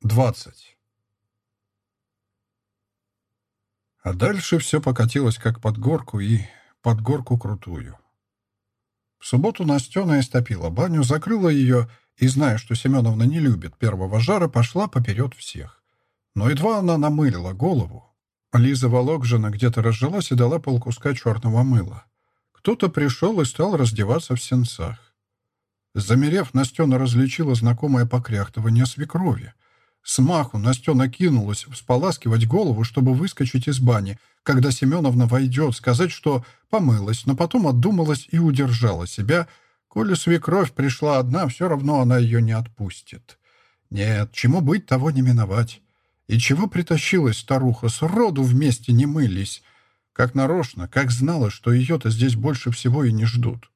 «Двадцать». А дальше все покатилось как под горку и под горку крутую. В субботу Настена истопила баню, закрыла ее и, зная, что Семеновна не любит первого жара, пошла поперед всех. Но едва она намылила голову, Лиза Волокжина где-то разжилась и дала полкуска черного мыла. Кто-то пришел и стал раздеваться в сенцах. Замерев, Настена различила знакомое покряхтывание свекрови — Смаху Настена кинулась споласкивать голову, чтобы выскочить из бани, когда Семеновна войдет, сказать, что помылась, но потом отдумалась и удержала себя. Коли свекровь пришла одна, все равно она ее не отпустит. Нет, чему быть, того не миновать. И чего притащилась старуха, сроду вместе не мылись. Как нарочно, как знала, что ее-то здесь больше всего и не ждут.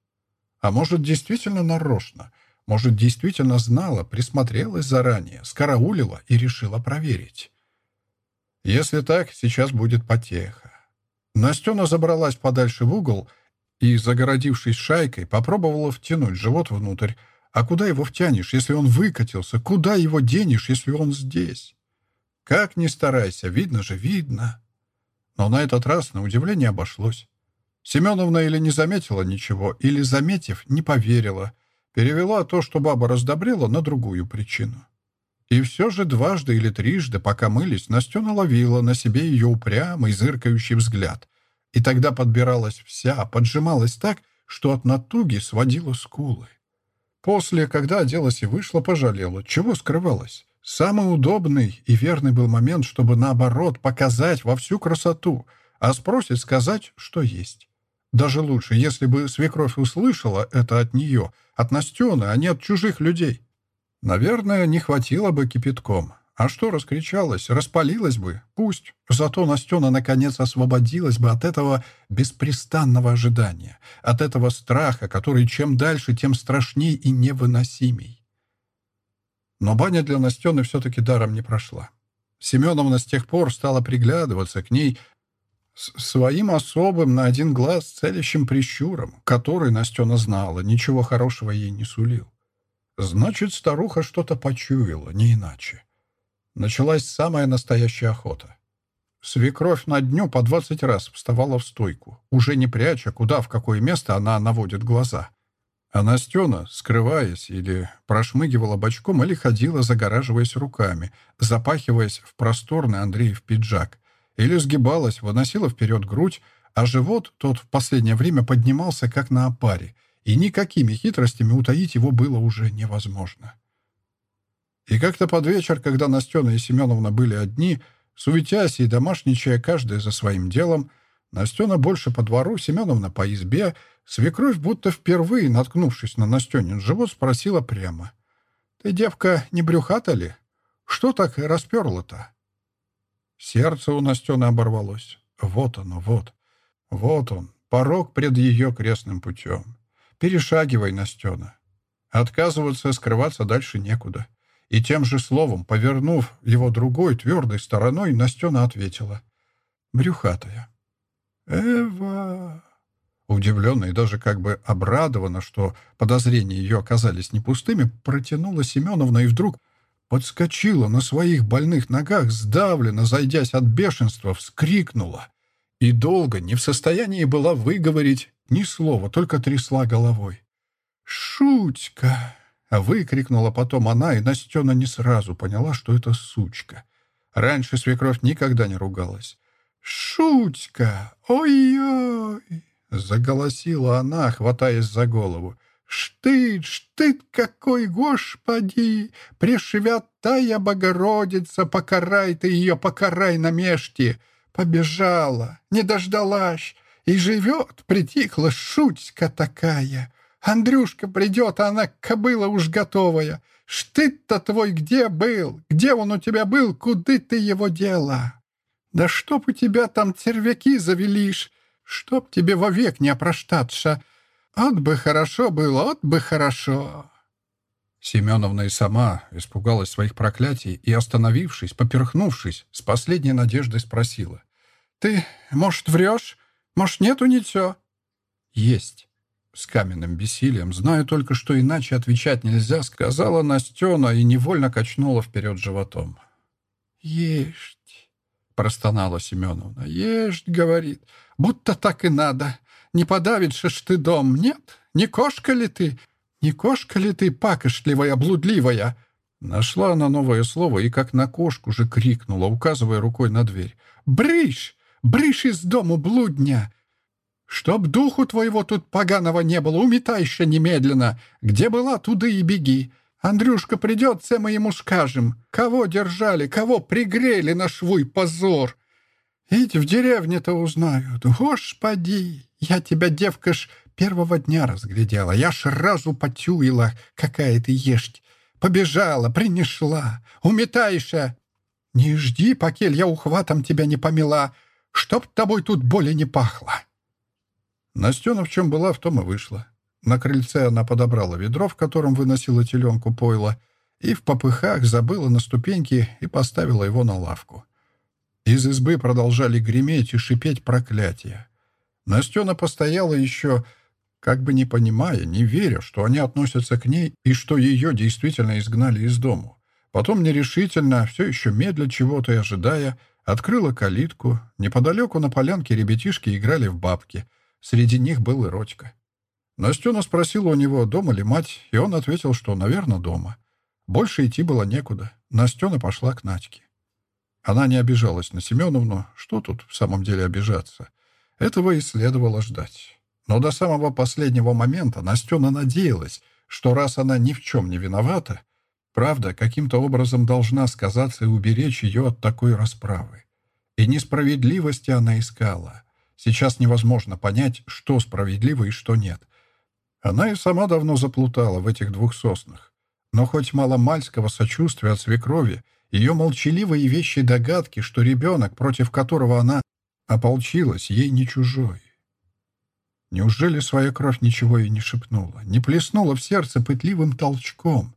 А может, действительно нарочно — может, действительно знала, присмотрелась заранее, скараулила и решила проверить. Если так, сейчас будет потеха. Настена забралась подальше в угол и, загородившись шайкой, попробовала втянуть живот внутрь. А куда его втянешь, если он выкатился? Куда его денешь, если он здесь? Как ни старайся, видно же, видно. Но на этот раз, на удивление, обошлось. Семеновна или не заметила ничего, или, заметив, не поверила — перевела то, что баба раздобрела, на другую причину. И все же дважды или трижды, пока мылись, Настена ловила на себе ее упрямый, зыркающий взгляд. И тогда подбиралась вся, поджималась так, что от натуги сводила скулы. После, когда оделась и вышла, пожалела. Чего скрывалась? Самый удобный и верный был момент, чтобы, наоборот, показать во всю красоту, а спросить сказать, что есть. Даже лучше, если бы свекровь услышала это от нее, от Настены, а не от чужих людей. Наверное, не хватило бы кипятком. А что раскричалась, распалилась бы? Пусть. Зато Настена наконец освободилась бы от этого беспрестанного ожидания, от этого страха, который чем дальше, тем страшней и невыносимей. Но баня для Настены все-таки даром не прошла. Семеновна с тех пор стала приглядываться к ней, Своим особым на один глаз целящим прищуром, который Настена знала, ничего хорошего ей не сулил. Значит, старуха что-то почуяла, не иначе. Началась самая настоящая охота. Свекровь на дню по двадцать раз вставала в стойку, уже не пряча, куда, в какое место она наводит глаза. А Настена, скрываясь, или прошмыгивала бочком, или ходила, загораживаясь руками, запахиваясь в просторный Андреев пиджак, или сгибалась, выносила вперед грудь, а живот тот в последнее время поднимался как на опаре, и никакими хитростями утаить его было уже невозможно. И как-то под вечер, когда Настена и Семеновна были одни, суетясь и домашничая каждая за своим делом, Настена больше по двору, Семеновна по избе, свекровь, будто впервые наткнувшись на Настенин живот, спросила прямо. «Ты, девка, не брюхата ли? Что так расперла-то?» Сердце у Настены оборвалось. Вот оно, вот. Вот он, порог пред ее крестным путем. Перешагивай, Настена. Отказываться и скрываться дальше некуда. И тем же словом, повернув его другой, твердой стороной, Настена ответила. Брюхатая. «Эва!» Удивленно и даже как бы обрадованно, что подозрения ее оказались не пустыми, протянула Семеновна и вдруг подскочила на своих больных ногах, сдавленно, зайдясь от бешенства, вскрикнула. И долго не в состоянии была выговорить ни слова, только трясла головой. «Шутька!» — выкрикнула потом она, и Настена не сразу поняла, что это сучка. Раньше свекровь никогда не ругалась. «Шутька! Ой-ой!» — заголосила она, хватаясь за голову штыч, ты какой, Господи! Пришвятая Богородица, покарай ты ее, покарай на мешке!» Побежала, не дождалась, и живет, притихла, шутька такая. Андрюшка придет, а она кобыла уж готовая. Штыт-то твой где был? Где он у тебя был? Куды ты его дела? Да чтоб у тебя там червяки завелишь, чтоб тебе вовек не опроштаться!» От бы хорошо было, от бы хорошо. Семеновна и сама испугалась своих проклятий и, остановившись, поперхнувшись, с последней надеждой спросила. «Ты, может, врешь? Может, нету ничего?» «Есть». С каменным бессилием, зная только, что иначе отвечать нельзя, сказала Настена и невольно качнула вперед животом. «Ешь, простонала Семеновна. «Ешь, — говорит, — будто так и надо не подавится ж ты дом, нет? Не кошка ли ты? Не кошка ли ты, пакошливая, блудливая?» Нашла она новое слово и как на кошку же крикнула, указывая рукой на дверь. «Брысь! Брысь из дому, блудня! Чтоб духу твоего тут поганого не было, уметайся немедленно! Где была, туда и беги! Андрюшка придет, все мы ему скажем, кого держали, кого пригрели на швуй позор! Ведь в деревне-то узнают, господи!» Я тебя, девка ж, первого дня разглядела. Я ж сразу потюила, какая ты ешь, Побежала, принесла. Уметайся. Не жди, покель, я ухватом тебя не помела. Чтоб тобой тут боли не пахло. Настена в чем была, в том и вышла. На крыльце она подобрала ведро, в котором выносила теленку пойла, и в попыхах забыла на ступеньки и поставила его на лавку. Из избы продолжали греметь и шипеть проклятия. Настена постояла еще, как бы не понимая, не веря, что они относятся к ней и что ее действительно изгнали из дому. Потом нерешительно, все еще медля чего-то и ожидая, открыла калитку. Неподалеку на полянке ребятишки играли в бабки. Среди них был и Родька. Настена спросила у него, дома ли мать, и он ответил, что, наверное, дома. Больше идти было некуда. Настена пошла к Надьке. Она не обижалась на Семеновну. Что тут в самом деле обижаться? — этого и следовало ждать. Но до самого последнего момента Настена надеялась, что раз она ни в чем не виновата, правда каким-то образом должна сказаться и уберечь ее от такой расправы. И несправедливости она искала. Сейчас невозможно понять, что справедливо и что нет. Она и сама давно заплутала в этих двух соснах. Но хоть маломальского сочувствия от свекрови, ее молчаливые и вещи догадки, что ребенок, против которого она Ополчилась, ей не чужой. Неужели своя кровь ничего и не шепнула, не плеснула в сердце пытливым толчком?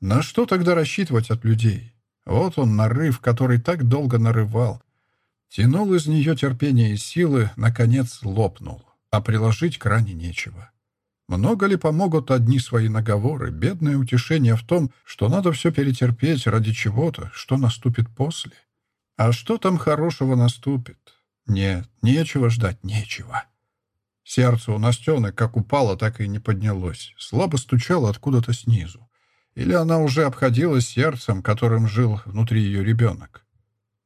На что тогда рассчитывать от людей? Вот он, нарыв, который так долго нарывал. Тянул из нее терпение и силы, наконец лопнул, а приложить к ране нечего. Много ли помогут одни свои наговоры, бедное утешение в том, что надо все перетерпеть ради чего-то, что наступит после? А что там хорошего наступит? Нет, нечего ждать, нечего. Сердце у Настены как упало, так и не поднялось. Слабо стучало откуда-то снизу. Или она уже обходилась сердцем, которым жил внутри ее ребенок.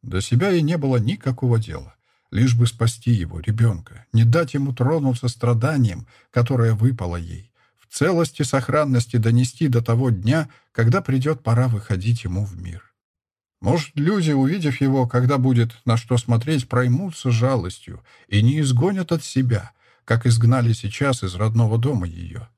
До себя ей не было никакого дела. Лишь бы спасти его, ребенка, не дать ему тронуться страданием, которое выпало ей, в целости сохранности донести до того дня, когда придет пора выходить ему в мир. Может, люди, увидев его, когда будет на что смотреть, проймутся жалостью и не изгонят от себя, как изгнали сейчас из родного дома ее.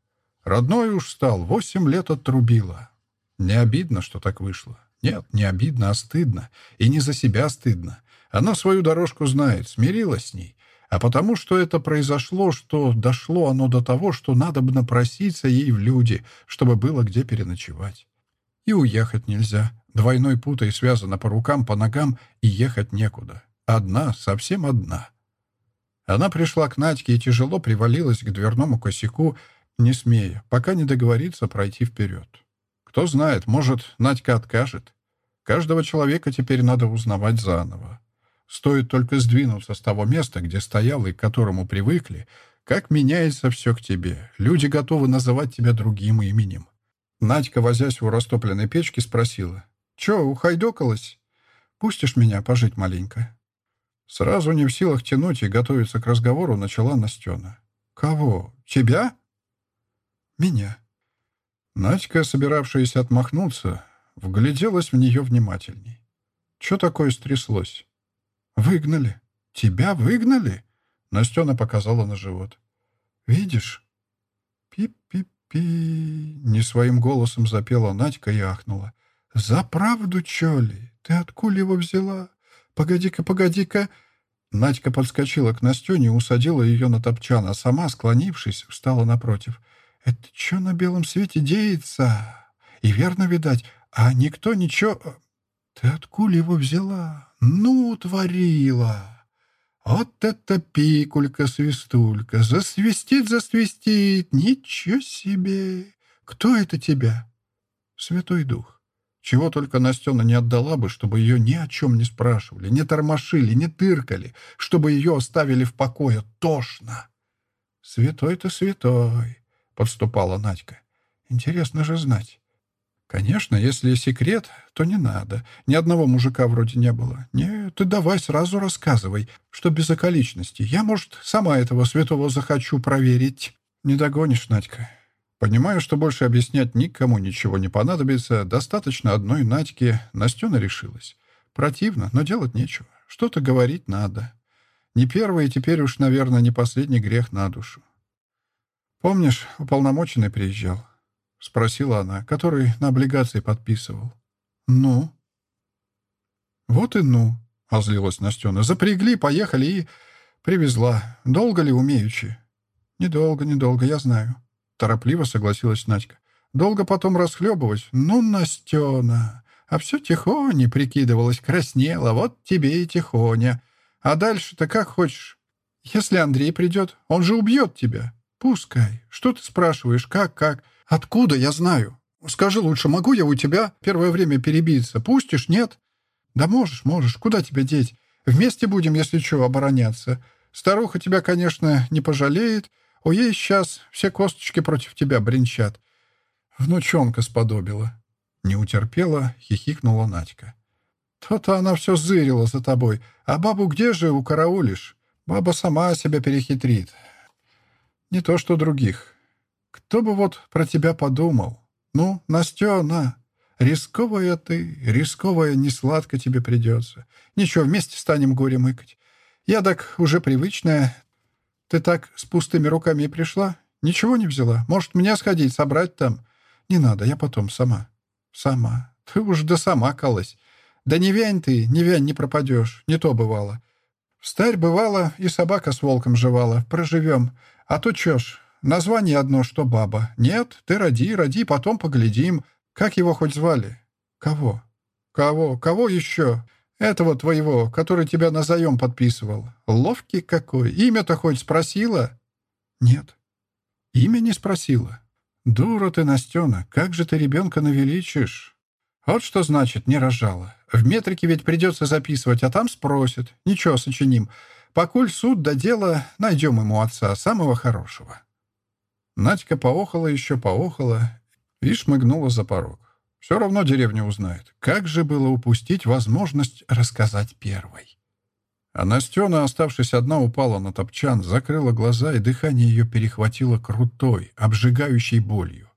Родной уж стал, восемь лет отрубила. Не обидно, что так вышло. Нет, не обидно, а стыдно. И не за себя стыдно. Она свою дорожку знает, смирилась с ней. А потому что это произошло, что дошло оно до того, что надо бы напроситься ей в люди, чтобы было где переночевать и уехать нельзя. Двойной путой связана по рукам, по ногам, и ехать некуда. Одна, совсем одна. Она пришла к Надьке и тяжело привалилась к дверному косяку, не смея, пока не договорится пройти вперед. Кто знает, может, Надька откажет. Каждого человека теперь надо узнавать заново. Стоит только сдвинуться с того места, где стоял и к которому привыкли, как меняется все к тебе. Люди готовы называть тебя другим именем. Надька, возясь у растопленной печки, спросила. «Чё, ухайдокалась? Пустишь меня пожить маленько?» Сразу не в силах тянуть и готовиться к разговору начала Настёна: «Кого? Тебя?» «Меня». Надька, собиравшаяся отмахнуться, вгляделась в неё внимательней. «Чё такое стряслось?» «Выгнали. Тебя выгнали?» Настёна показала на живот. «Видишь?» «Пип-пип». Пи, не своим голосом запела Надька и ахнула. «За правду, чё ли? Ты откуда его взяла? Погоди-ка, погоди-ка!» Надька подскочила к Настюне, усадила ее на топчан, а сама, склонившись, встала напротив. «Это чё на белом свете деется?» «И верно, видать, а никто ничего...» «Ты откуда его взяла? Ну, творила!» Вот это пикулька-свистулька! Засвистит, засвистит! Ничего себе! Кто это тебя? Святой Дух. Чего только Настена не отдала бы, чтобы ее ни о чем не спрашивали, не тормошили, не тыркали, чтобы ее оставили в покое. Тошно! Святой-то святой, подступала Надька. Интересно же знать. «Конечно, если секрет, то не надо. Ни одного мужика вроде не было. Не, ты давай сразу рассказывай, что без околичностей. Я, может, сама этого святого захочу проверить». «Не догонишь, Надька». Понимаю, что больше объяснять никому ничего не понадобится. Достаточно одной Надьки. Настена решилась. Противно, но делать нечего. Что-то говорить надо. Не первый и теперь уж, наверное, не последний грех на душу. Помнишь, уполномоченный приезжал? — спросила она, который на облигации подписывал. «Ну?» «Вот и ну», — озлилась Настена. «Запрягли, поехали и привезла. Долго ли умеючи?» «Недолго, недолго, я знаю», — торопливо согласилась Надька. «Долго потом расхлебывать? Ну, Настена!» А все тихоня прикидывалась, краснела. Вот тебе и тихоня. А дальше-то как хочешь. Если Андрей придет, он же убьет тебя. Пускай. Что ты спрашиваешь? Как, как? «Откуда я знаю? Скажи лучше, могу я у тебя первое время перебиться? Пустишь, нет?» «Да можешь, можешь. Куда тебя деть? Вместе будем, если чего, обороняться. Старуха тебя, конечно, не пожалеет. У ей сейчас все косточки против тебя бренчат. Внучонка сподобила». Не утерпела, хихикнула Надька. «То-то она все зырила за тобой. А бабу где же укараулишь? Баба сама себя перехитрит. Не то что других. Кто бы вот про тебя подумал? Ну, Настена, рисковая ты, рисковая, несладко тебе придется. Ничего, вместе станем горе мыкать. Я так уже привычная. Ты так с пустыми руками и пришла? Ничего не взяла? Может, меня сходить, собрать там? Не надо, я потом сама. Сама. Ты уж да сама калась. Да не вянь ты, не вянь, не пропадешь. Не то бывало. Старь бывало и собака с волком жевала. Проживем. А то чё ж, Название одно, что баба. Нет, ты роди, роди, потом поглядим. Как его хоть звали? Кого? Кого? Кого еще? Этого твоего, который тебя на заем подписывал. Ловкий какой. Имя-то хоть спросила? Нет. Имя не спросила. Дура ты, Настена, как же ты ребенка навеличишь? Вот что значит «не рожала». В метрике ведь придется записывать, а там спросят. Ничего, сочиним. Покуль суд до дела, найдем ему отца, самого хорошего. Надька поохала еще поохала и шмыгнула за порог. Все равно деревня узнает. Как же было упустить возможность рассказать первой? А Настена, оставшись одна, упала на топчан, закрыла глаза, и дыхание ее перехватило крутой, обжигающей болью.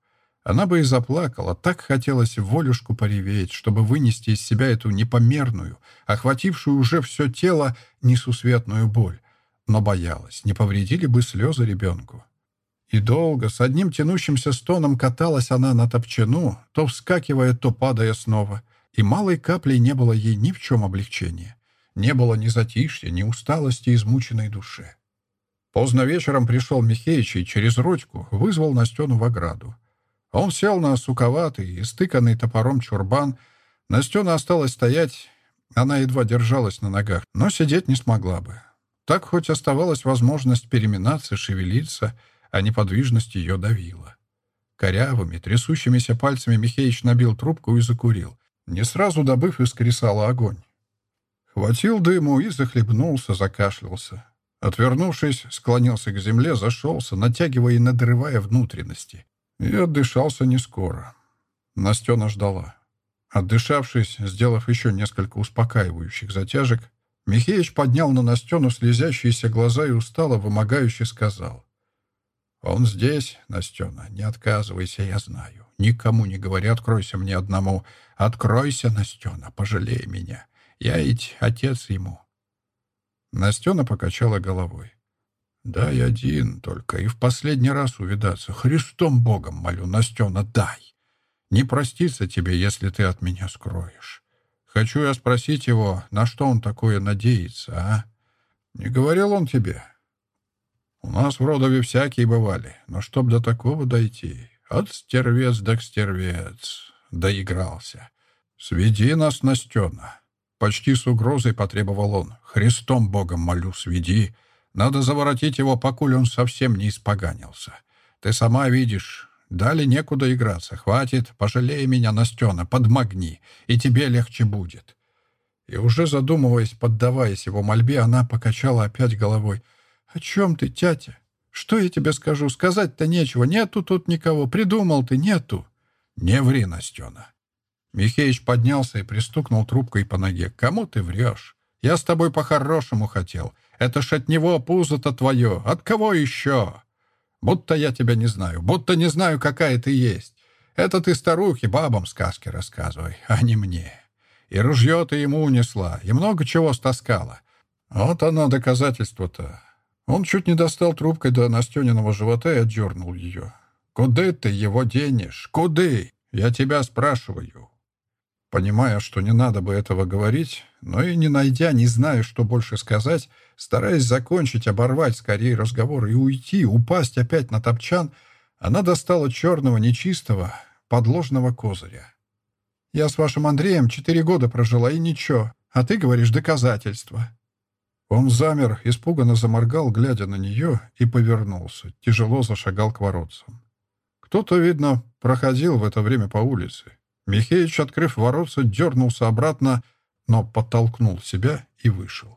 Она бы и заплакала, так хотелось волюшку пореветь, чтобы вынести из себя эту непомерную, охватившую уже все тело, несусветную боль. Но боялась, не повредили бы слезы ребенку. И долго, с одним тянущимся стоном каталась она на топчину, то вскакивая, то падая снова. И малой каплей не было ей ни в чем облегчения. Не было ни затишья, ни усталости измученной души. Поздно вечером пришел Михеич и через ротику вызвал Настену в ограду. Он сел на суковатый и стыканный топором чурбан. Настена осталась стоять, она едва держалась на ногах, но сидеть не смогла бы. Так хоть оставалась возможность переминаться, шевелиться — а неподвижность ее давила. Корявыми, трясущимися пальцами Михеич набил трубку и закурил, не сразу добыв из кресала огонь. Хватил дыму и захлебнулся, закашлялся. Отвернувшись, склонился к земле, зашелся, натягивая и надрывая внутренности. И отдышался не скоро. Настена ждала. Отдышавшись, сделав еще несколько успокаивающих затяжек, Михеич поднял на Настену слезящиеся глаза и устало, вымогающе сказал. Он здесь, Настена, не отказывайся, я знаю. Никому не говори, откройся мне одному. Откройся, Настена, пожалей меня. Я ведь отец ему. Настена покачала головой. «Дай один только, и в последний раз увидаться. Христом Богом молю, Настена, дай! Не простится тебе, если ты от меня скроешь. Хочу я спросить его, на что он такое надеется, а? Не говорил он тебе?» У нас вроде всякие бывали, но чтоб до такого дойти, от стервец до стервец, доигрался. Сведи нас, Настена. Почти с угрозой потребовал он. Христом Богом молю, сведи. Надо заворотить его, покуль он совсем не испоганился. Ты сама видишь, дали некуда играться. Хватит, пожалей меня, Настена, подмогни, и тебе легче будет. И уже задумываясь, поддаваясь его мольбе, она покачала опять головой — «О чем ты, тятя? Что я тебе скажу? Сказать-то нечего. Нету тут никого. Придумал ты, нету». «Не ври, Настена». Михеич поднялся и пристукнул трубкой по ноге. «Кому ты врешь? Я с тобой по-хорошему хотел. Это ж от него пузо-то твое. От кого еще? Будто я тебя не знаю. Будто не знаю, какая ты есть. Это ты старухи бабам сказки рассказывай, а не мне. И ружье ты ему унесла, и много чего стаскала. Вот оно доказательство-то. Он чуть не достал трубкой до Настениного живота и отдернул её. «Куды ты его денешь? Куды? Я тебя спрашиваю». Понимая, что не надо бы этого говорить, но и не найдя, не зная, что больше сказать, стараясь закончить, оборвать скорее разговор и уйти, упасть опять на топчан, она достала черного, нечистого, подложного козыря. «Я с вашим Андреем четыре года прожила, и ничего, а ты говоришь доказательства». Он замер, испуганно заморгал, глядя на нее, и повернулся, тяжело зашагал к воротцам. Кто-то, видно, проходил в это время по улице. Михеич, открыв воротца, дернулся обратно, но подтолкнул себя и вышел.